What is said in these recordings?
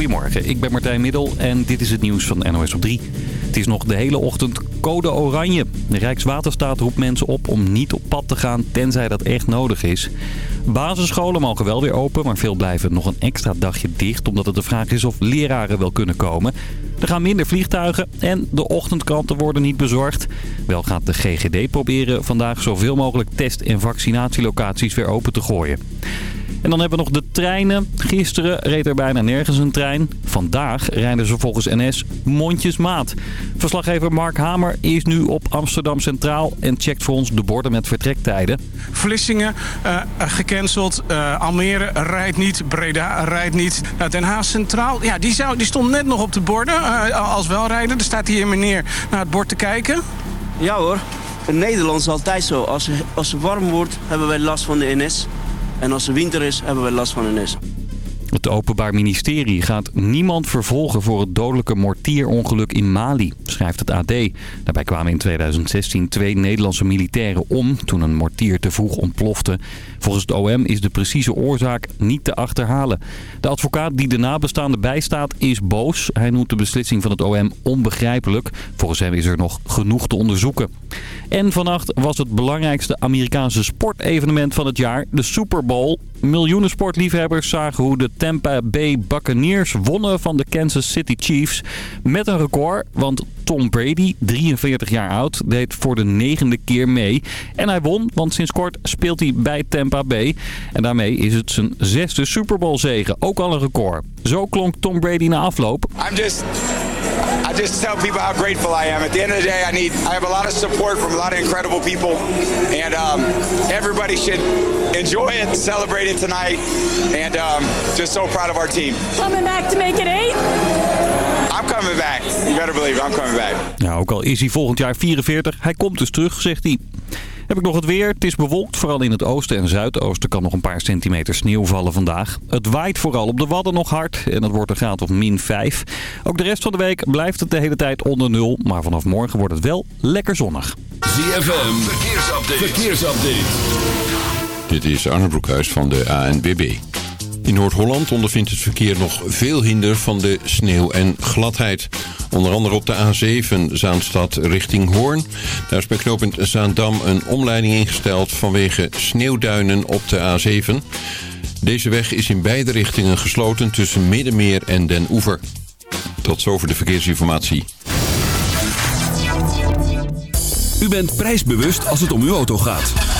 Goedemorgen, ik ben Martijn Middel en dit is het nieuws van NOS op 3. Het is nog de hele ochtend code oranje. De Rijkswaterstaat roept mensen op om niet op pad te gaan tenzij dat echt nodig is. Basisscholen mogen wel weer open, maar veel blijven nog een extra dagje dicht... omdat het de vraag is of leraren wel kunnen komen. Er gaan minder vliegtuigen en de ochtendkranten worden niet bezorgd. Wel gaat de GGD proberen vandaag zoveel mogelijk test- en vaccinatielocaties weer open te gooien. En dan hebben we nog de treinen. Gisteren reed er bijna nergens een trein. Vandaag rijden ze volgens NS mondjesmaat. Verslaggever Mark Hamer is nu op Amsterdam Centraal en checkt voor ons de borden met vertrektijden. Vlissingen uh, gecanceld, uh, Almere rijdt niet, Breda rijdt niet. Nou, Den Haag Centraal, ja, die, zou, die stond net nog op de borden uh, als welrijder. Er staat hier meneer naar het bord te kijken. Ja hoor, in Nederland is het altijd zo. Als, als het warm wordt, hebben wij last van de NS. En als er winter is, hebben we last van een NS. Het Openbaar Ministerie gaat niemand vervolgen voor het dodelijke mortierongeluk in Mali, schrijft het AD. Daarbij kwamen in 2016 twee Nederlandse militairen om toen een mortier te vroeg ontplofte. Volgens het OM is de precieze oorzaak niet te achterhalen. De advocaat die de nabestaanden bijstaat is boos. Hij noemt de beslissing van het OM onbegrijpelijk. Volgens hem is er nog genoeg te onderzoeken. En vannacht was het belangrijkste Amerikaanse sportevenement van het jaar, de Super Bowl. Miljoenen sportliefhebbers zagen hoe de Tampa Bay Buccaneers wonnen van de Kansas City Chiefs. Met een record, want Tom Brady, 43 jaar oud, deed voor de negende keer mee. En hij won, want sinds kort speelt hij bij Tampa Bay. En daarmee is het zijn zesde Super Bowl zegen, ook al een record. Zo klonk Tom Brady na afloop. I'm just... I just tell people how grateful I am. At the end of the day, I need I have a lot of support from a lot of incredible people, and um, everybody should enjoy it, celebrate it tonight, and um, just so proud of our team. Coming back to make it eight. I'm coming back. You better believe it, I'm coming back. Ja, ook al is hij volgend jaar 44, hij komt dus terug, zegt hij. Heb ik nog het weer. Het is bewolkt. Vooral in het oosten en zuidoosten kan nog een paar centimeter sneeuw vallen vandaag. Het waait vooral op de Wadden nog hard. En het wordt een graad of min 5. Ook de rest van de week blijft het de hele tijd onder nul. Maar vanaf morgen wordt het wel lekker zonnig. ZFM. Verkeersupdate. Verkeersupdate. Dit is Arne Broekhuis van de ANBB. In Noord-Holland ondervindt het verkeer nog veel hinder van de sneeuw en gladheid. Onder andere op de A7 Zaanstad richting Hoorn. Daar is bij knooppunt Zaandam een omleiding ingesteld vanwege sneeuwduinen op de A7. Deze weg is in beide richtingen gesloten tussen Middenmeer en Den Oever. Tot zover de verkeersinformatie. U bent prijsbewust als het om uw auto gaat.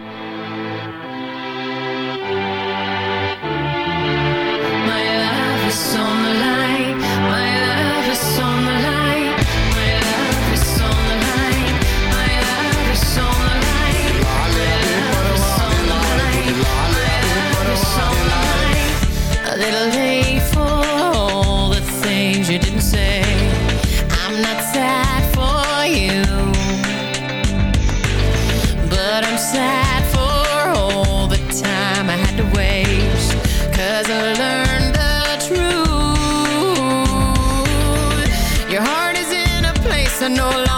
no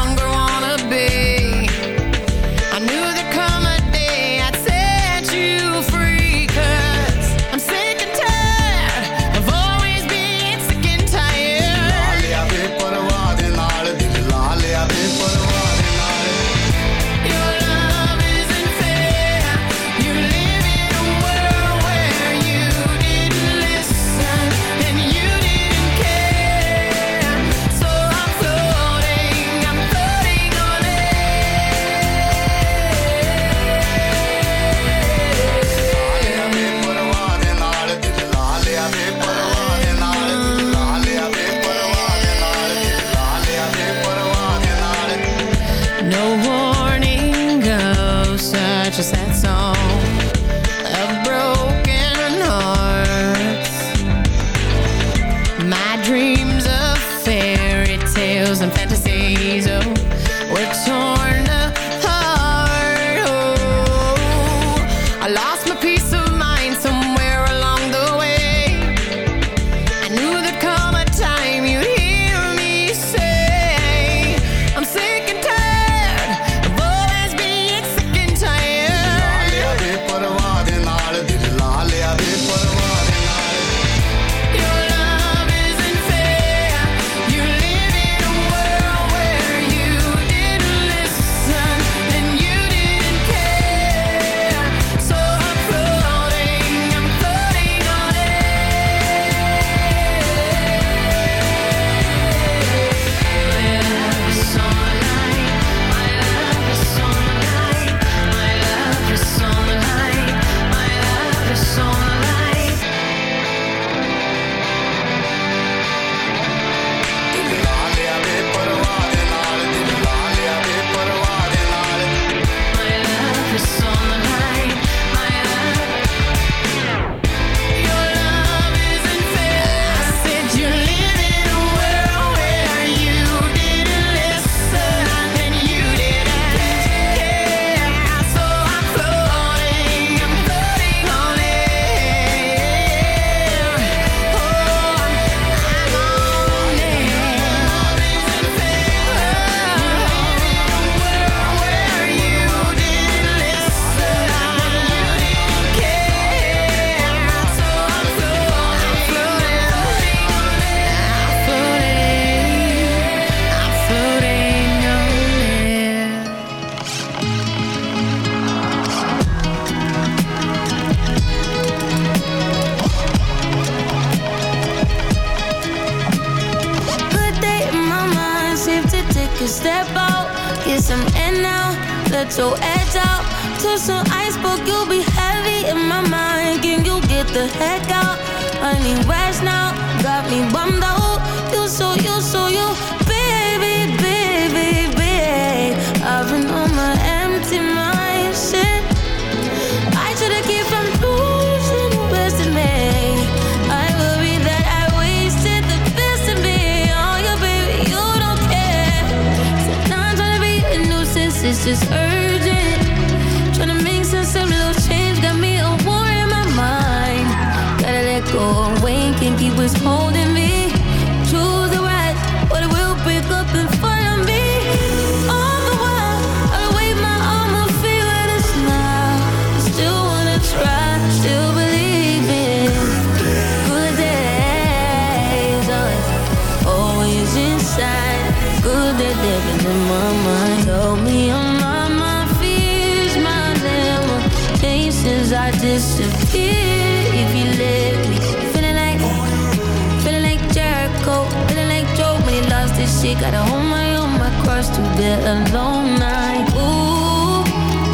to see Gotta hold my, own my cross through the alone night. Ooh,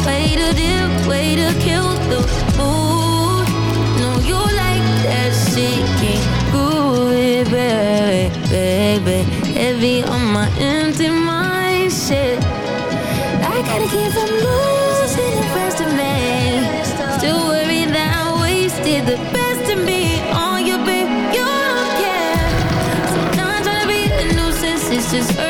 way to dip, way to kill the mood. Know you like that sinking groovy, baby, baby. Heavy on my empty mindset I gotta keep from losing the rest of me Still worried that I wasted the best is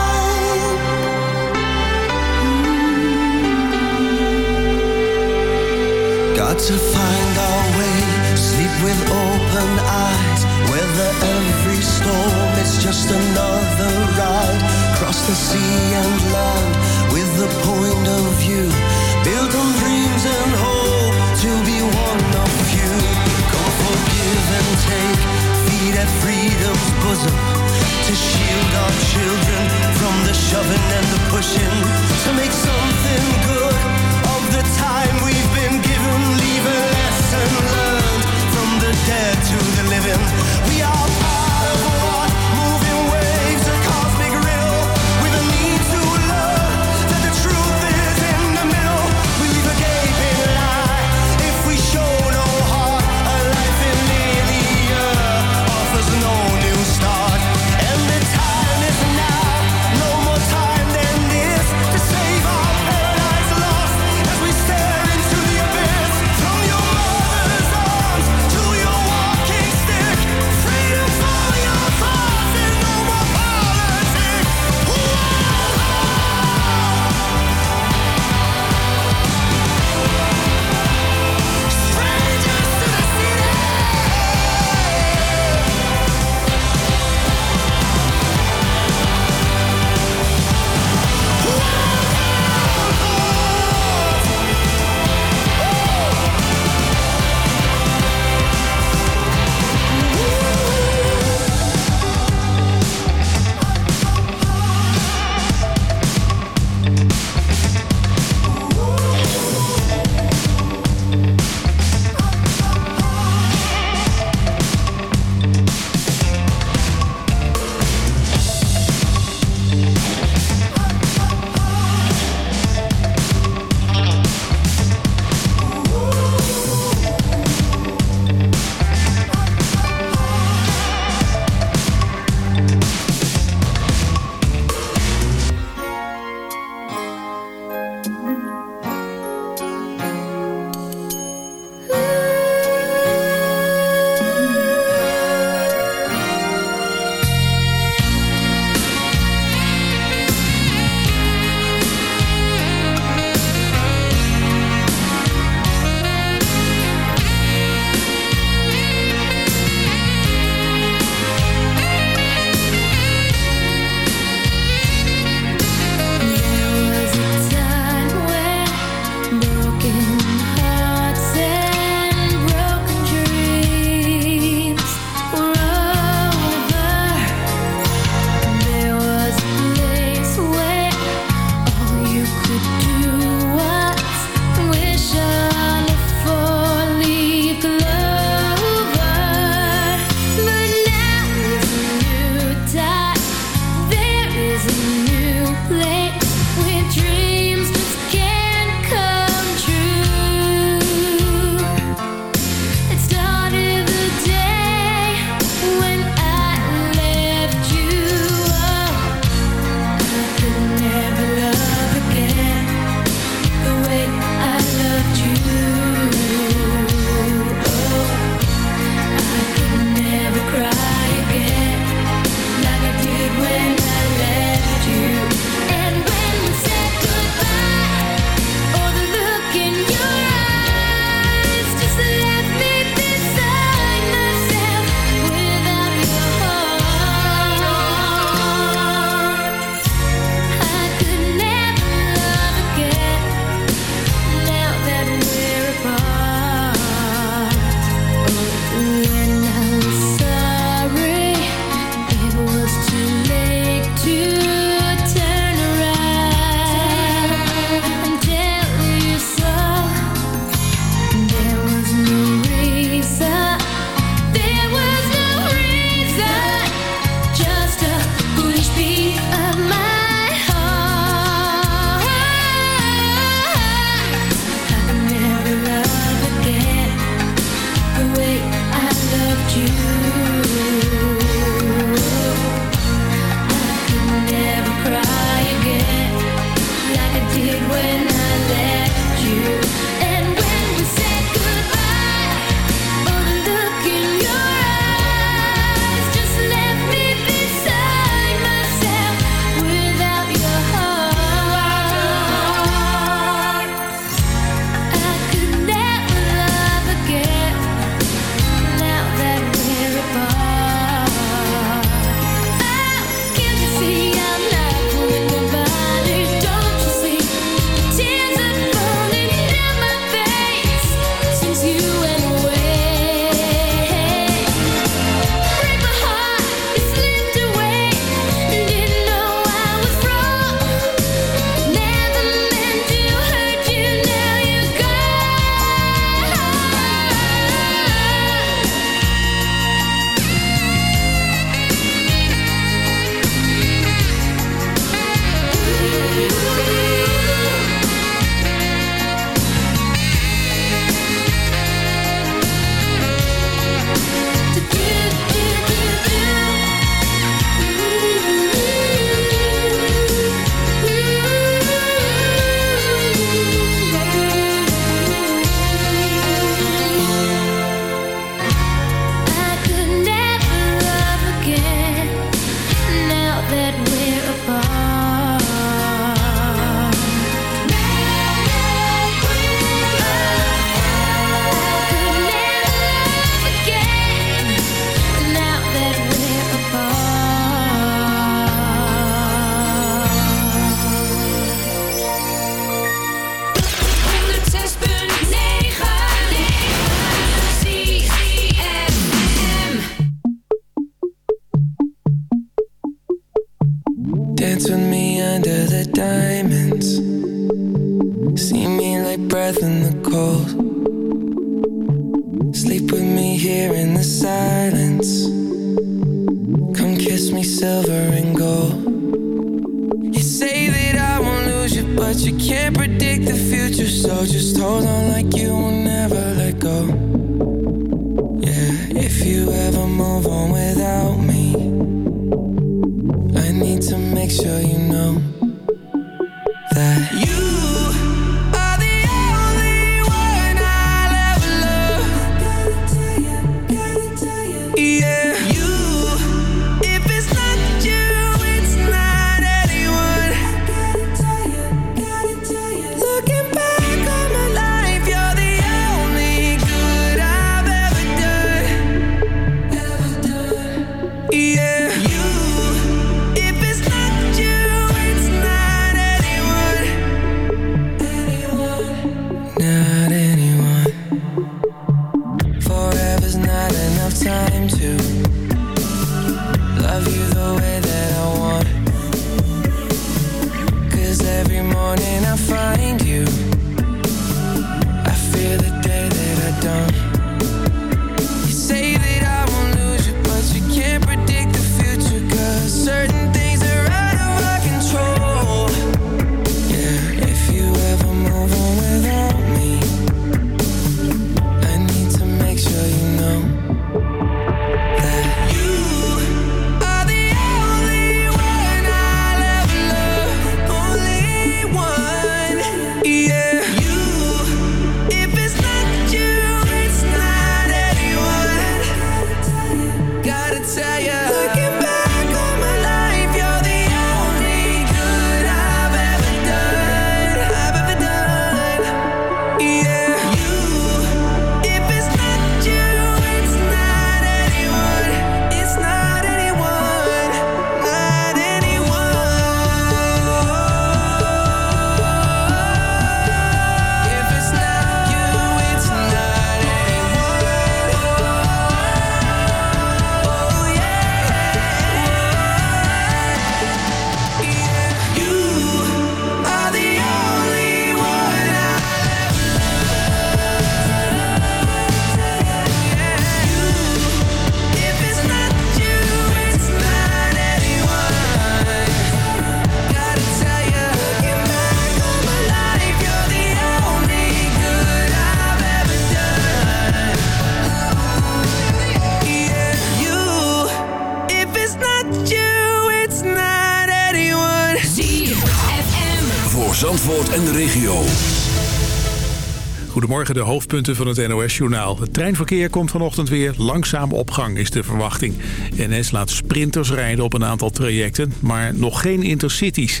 De hoofdpunten van het NOS-journaal. Het treinverkeer komt vanochtend weer langzaam op gang, is de verwachting. NS laat sprinters rijden op een aantal trajecten, maar nog geen intercities.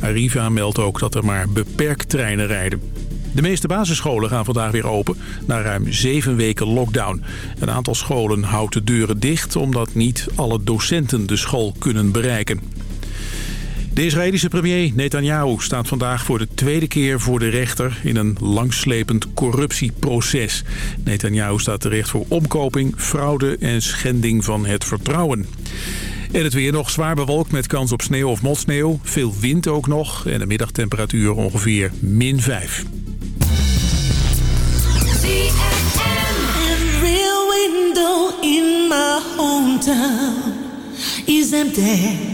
Arriva meldt ook dat er maar beperkt treinen rijden. De meeste basisscholen gaan vandaag weer open, na ruim zeven weken lockdown. Een aantal scholen houdt de deuren dicht, omdat niet alle docenten de school kunnen bereiken. De Israëlische premier Netanyahu staat vandaag voor de tweede keer voor de rechter in een langslepend corruptieproces. Netanyahu staat terecht voor omkoping, fraude en schending van het vertrouwen. En het weer nog zwaar bewolkt met kans op sneeuw of motsneeuw. Veel wind ook nog en de middagtemperatuur ongeveer min 5. Every window in my hometown is empty.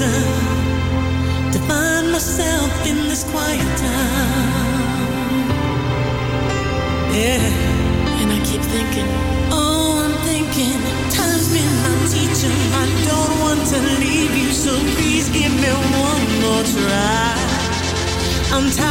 reason to find myself in this quiet town. Yeah. And I keep thinking, oh, I'm thinking, time's been my teacher. I don't want to leave you, so please give me one more try. I'm tired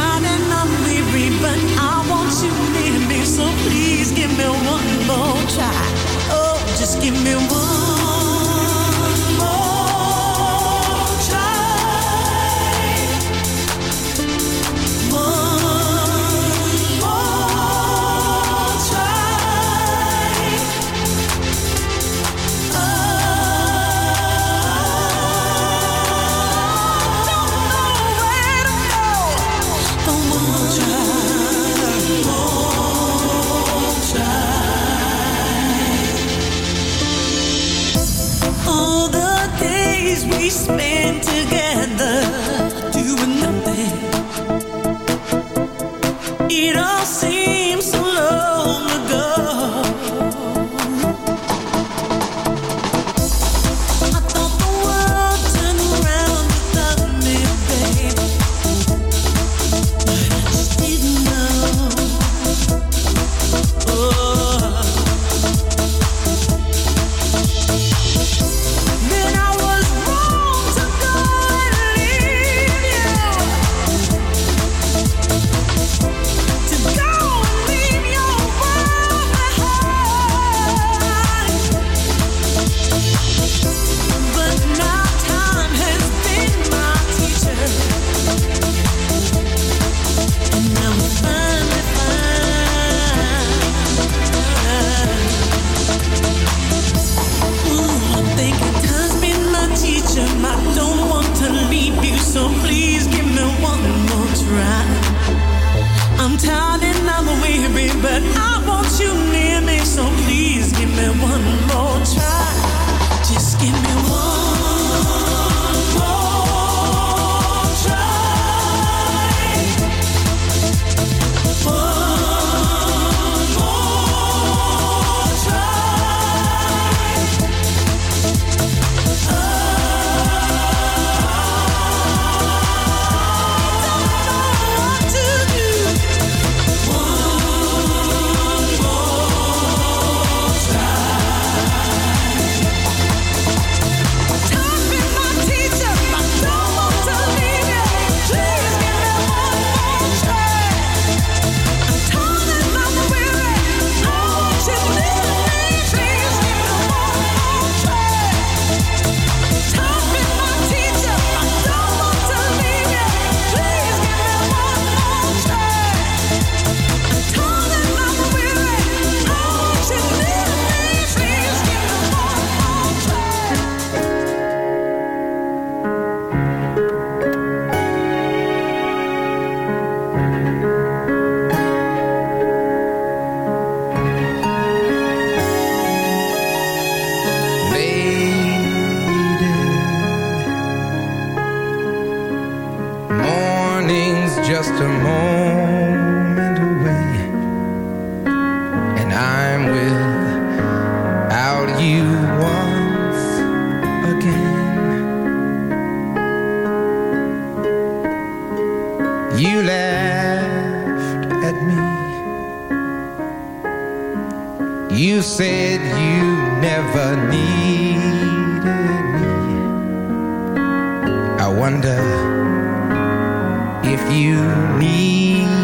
you need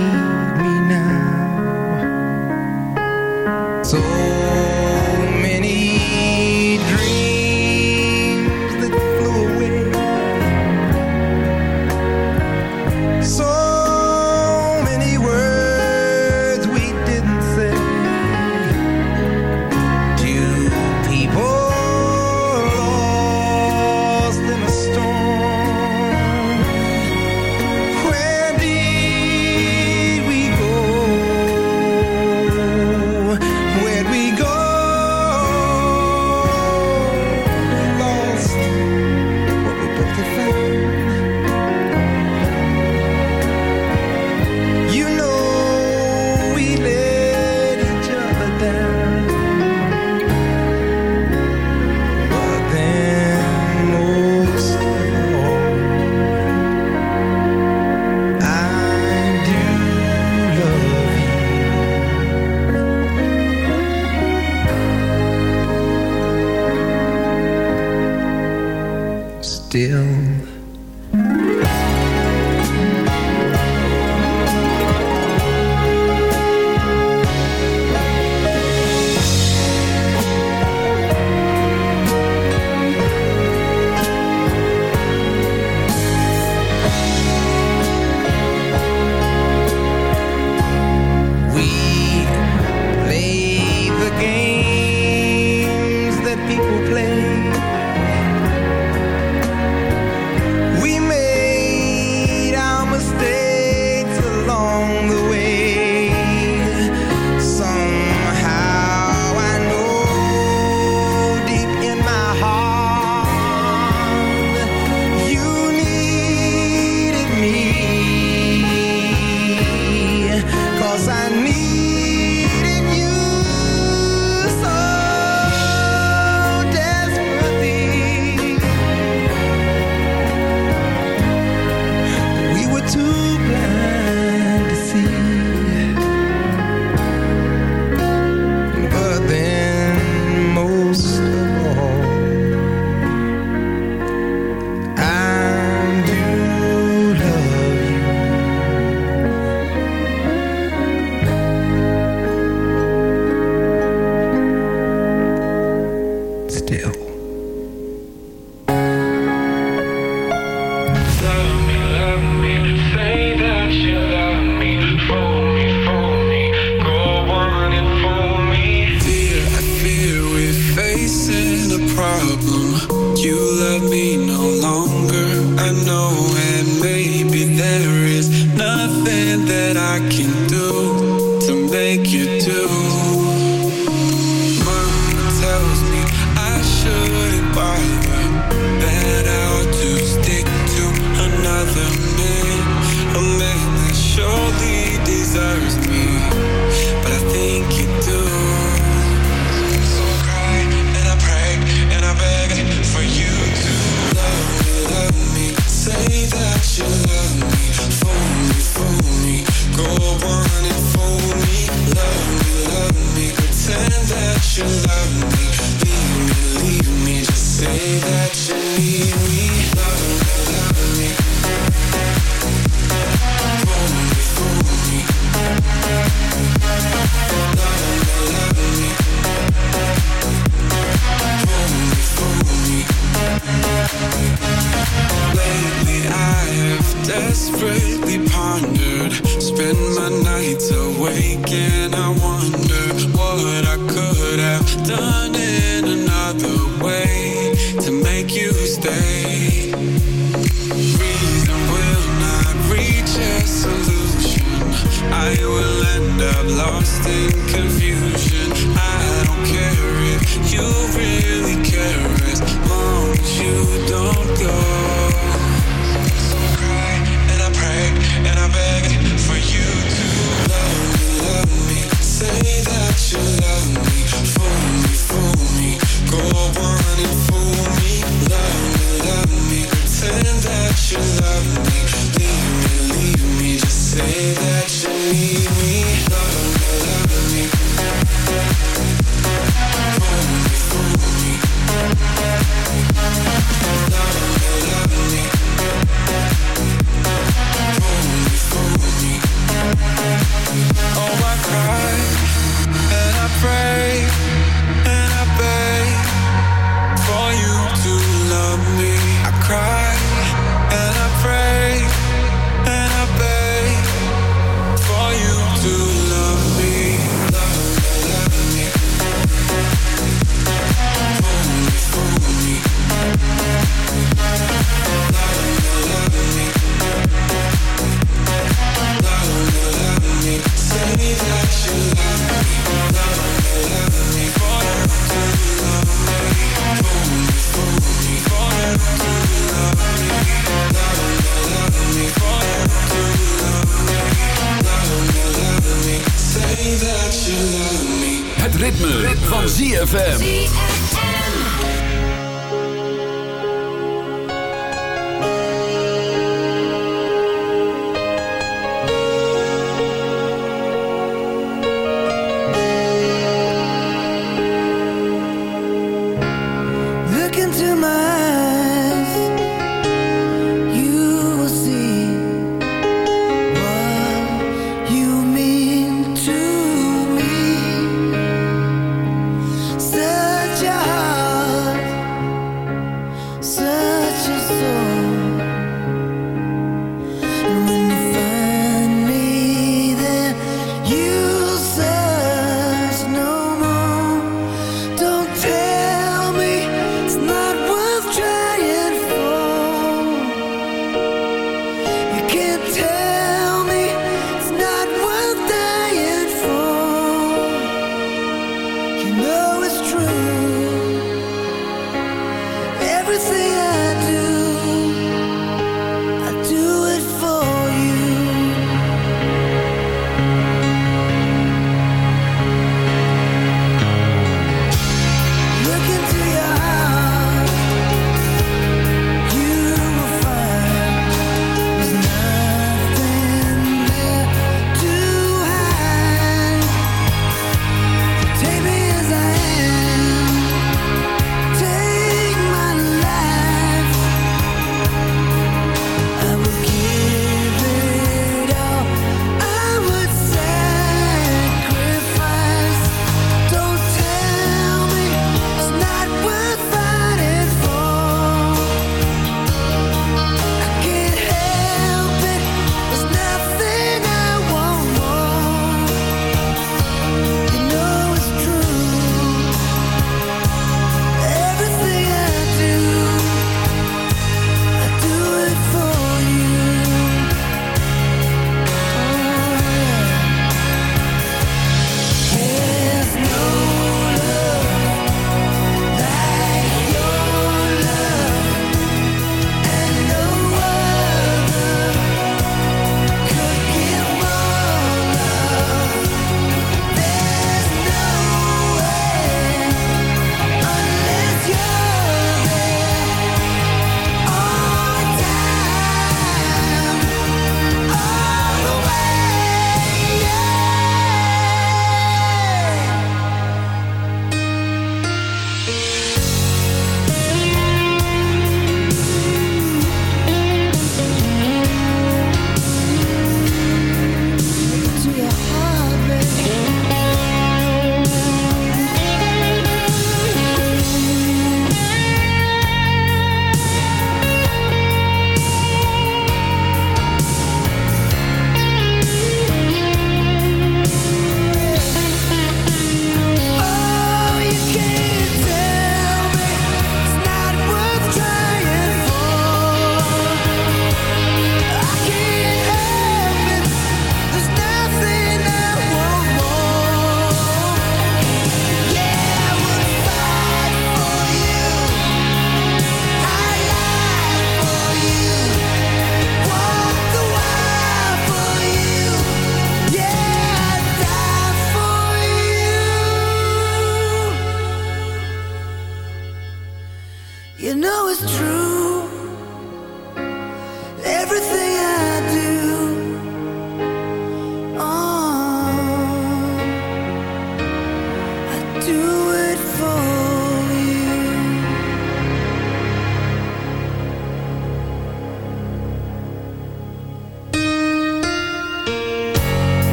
ZFM.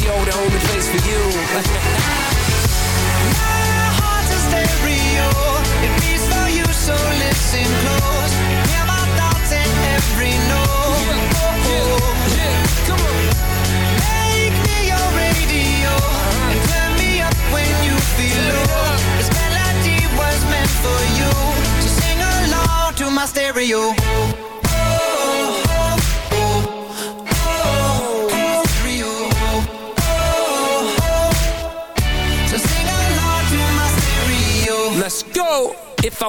the only place for you. My heart's a stereo. I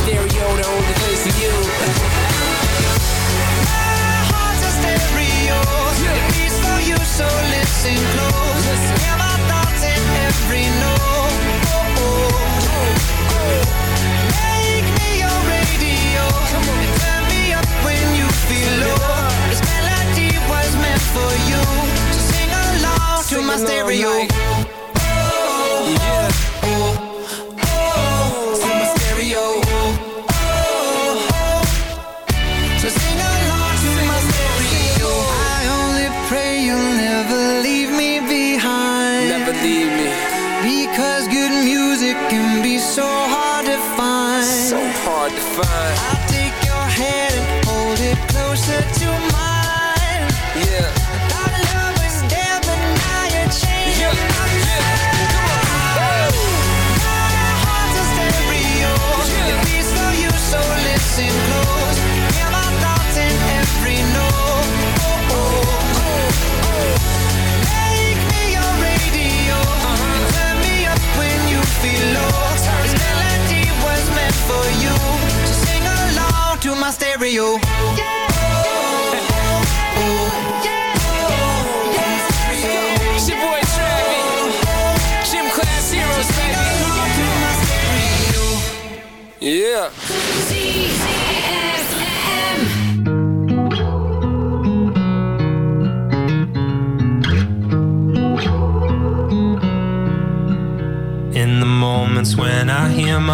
stereo, the only place for you. heart's a stereo. It beats for you, so listen close. Hear my thoughts in every note. Oh, oh, oh. Make me your radio. And turn me up when you feel low. This melody was meant for you. So sing along to my along stereo. like- fine